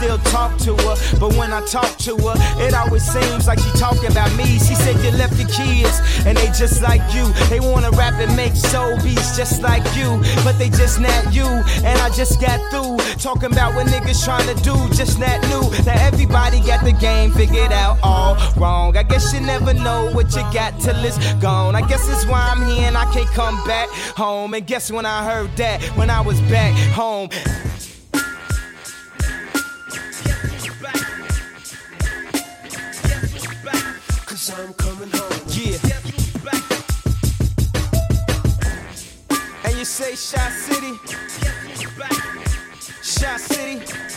Still talk to her, but when I talk to her, it always seems like she talking about me. She said you left your kids, and they just like you. They wanna rap and make soul beats just like you, but they just not you. And I just got through talking about what niggas trying to do, just not new. Now everybody got the game figured out all wrong. I guess you never know what you got till it's gone. I guess it's why I'm here and I can't come back home. And guess when I heard that? When I was back home. I'm coming home. Yeah. And you say Chi City? Chi City?